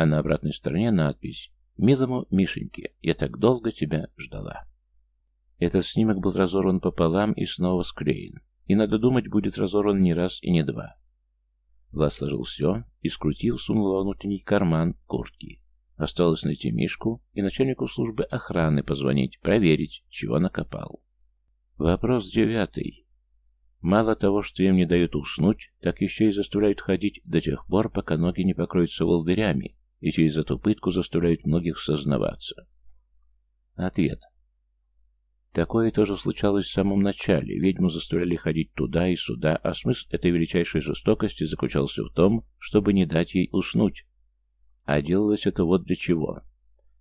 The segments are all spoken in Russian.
а на обратной стороне надпись «Милому Мишеньке, я так долго тебя ждала». Этот снимок был разорван пополам и снова склеен. И, надо думать, будет разорван не раз и не два. Влад сложил все и, скрутил, сунул во внутренний карман куртки. Осталось найти Мишку и начальнику службы охраны позвонить, проверить, чего накопал. Вопрос девятый. Мало того, что им не дают уснуть, так еще и заставляют ходить до тех пор, пока ноги не покроются волдырями, и через эту пытку заставляют многих сознаваться. Ответ. Такое тоже случалось в самом начале. Ведьму заставляли ходить туда и сюда, а смысл этой величайшей жестокости заключался в том, чтобы не дать ей уснуть. А делалось это вот для чего.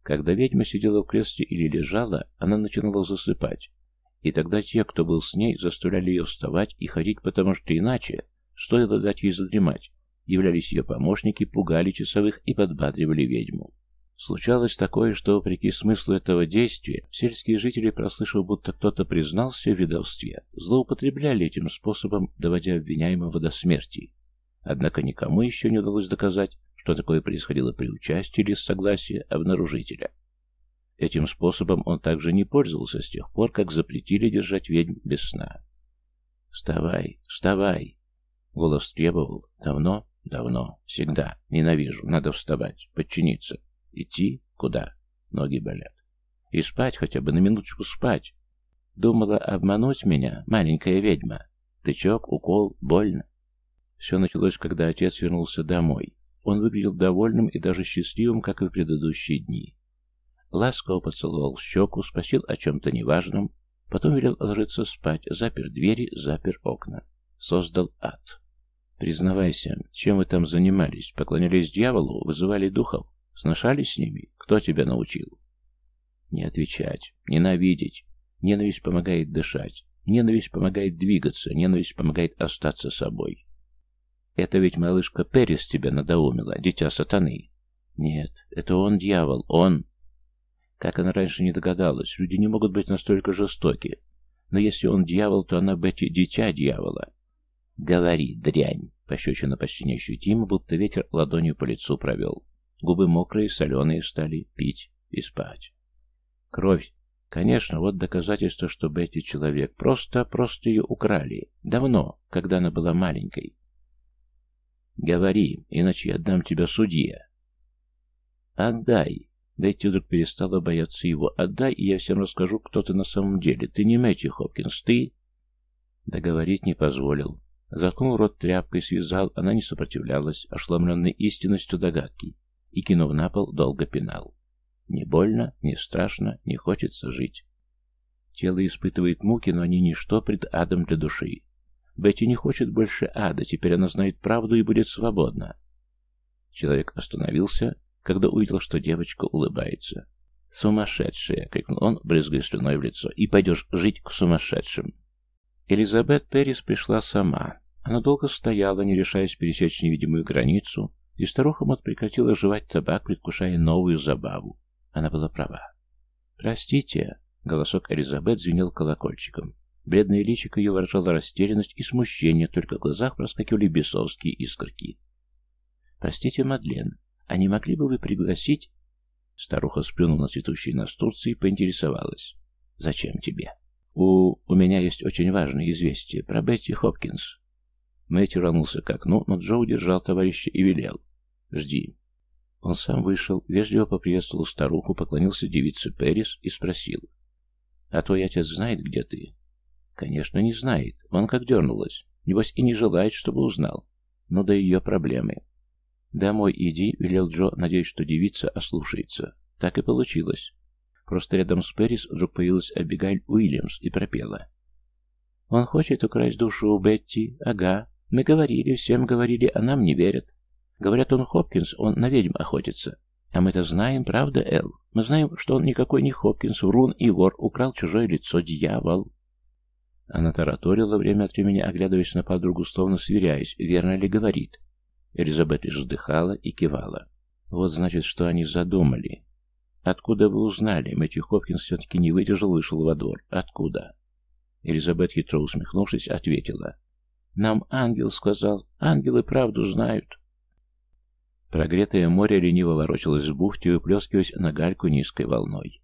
Когда ведьма сидела в кресле или лежала, она начинала засыпать. И тогда те, кто был с ней, заставляли ее вставать и ходить, потому что иначе, стоило дать ей задремать, являлись ее помощники, пугали часовых и подбадривали ведьму. Случалось такое, что, вопреки смыслу этого действия, сельские жители, прослышав, будто кто-то признался в ведовстве, злоупотребляли этим способом, доводя обвиняемого до смерти. Однако никому еще не удалось доказать, что такое происходило при участии или согласии обнаружителя. Этим способом он также не пользовался с тех пор, как запретили держать ведьм без сна. «Вставай, вставай!» Голос требовал. «Давно, давно, всегда. Ненавижу, надо вставать, подчиниться. Идти? Куда? Ноги болят. И спать хотя бы на минуточку спать. Думала обмануть меня, маленькая ведьма. Тычок, укол, больно. Все началось, когда отец вернулся домой. Он выглядел довольным и даже счастливым, как и в предыдущие дни. Ласково поцеловал щеку, спросил о чем-то неважном, потом велел ложиться спать, запер двери, запер окна. Создал ад. Признавайся, чем вы там занимались? Поклонялись дьяволу? Вызывали духов? Сношались с ними? Кто тебя научил? Не отвечать. Ненавидеть. Ненависть помогает дышать. Ненависть помогает двигаться. Ненависть помогает остаться собой. Это ведь малышка Перес тебя надоумила, дитя сатаны. Нет, это он дьявол, он. Как она раньше не догадалась, люди не могут быть настолько жестоки. Но если он дьявол, то она Бетти дитя дьявола. Говори, дрянь. Пощечина почти неощутимо, будто ветер ладонью по лицу провел. Губы мокрые, соленые стали, пить и спать. Кровь. Конечно, вот доказательство, что Бетти человек. Просто, просто ее украли. Давно, когда она была маленькой. Говори, иначе я отдам тебя судье. Отдай. Бетти вдруг перестала бояться его. Отдай, и я всем расскажу, кто ты на самом деле. Ты не Мэтью Хопкинс, ты... Договорить не позволил. Заткнул рот тряпкой, связал, она не сопротивлялась, ошеломленной истинностью догадки и, кинув на пол, долго пинал. Не больно, не страшно, не хочется жить. Тело испытывает муки, но они ничто пред адом для души. Бетти не хочет больше ада, теперь она знает правду и будет свободна. Человек остановился, когда увидел, что девочка улыбается. «Сумасшедшая!» — крикнул он, брызгая слюной в лицо. «И пойдешь жить к сумасшедшим!» Элизабет Перрис пришла сама. Она долго стояла, не решаясь пересечь невидимую границу, и старуха Мот прекратила жевать табак, предвкушая новую забаву. Она была права. «Простите», — голосок Элизабет звенел колокольчиком. Бледное личико ее выражало растерянность и смущение, только в глазах проскакивали бесовские искорки. «Простите, Мадлен, а не могли бы вы пригласить...» Старуха сплюнула на цветущие настурции и поинтересовалась. «Зачем тебе?» «У... у меня есть очень важное известие про Бетти Хопкинс». Мэтью рванулся к окну, но Джо удержал товарища и велел. «Жди». Он сам вышел, вежливо поприветствовал старуху, поклонился девице Перрис и спросил. «А твой отец знает, где ты?» «Конечно, не знает. Он как дернулась. Небось и не желает, чтобы узнал. Но до ее проблемы». «Домой иди», — велел Джо, надеясь, что девица ослушается. Так и получилось. Просто рядом с Перрис вдруг появилась Абигайль Уильямс и пропела. «Он хочет украсть душу у Бетти. Ага. Мы говорили, всем говорили, а нам не верят. Говорят, он Хопкинс, он на ведьм охотится. А мы-то знаем, правда, Эл? Мы знаем, что он никакой не Хопкинс, врун и вор, украл чужое лицо, дьявол. Она тараторила время от времени, оглядываясь на подругу, словно сверяясь, верно ли говорит. Элизабет лишь вздыхала и кивала. Вот значит, что они задумали. Откуда вы узнали? Мэтью Хопкинс все-таки не выдержал, вышел во двор. Откуда? Элизабет, хитро усмехнувшись, ответила. Нам ангел сказал. Ангелы правду знают. Прогретое море лениво ворочалось в бухте, выплескиваясь на гальку низкой волной.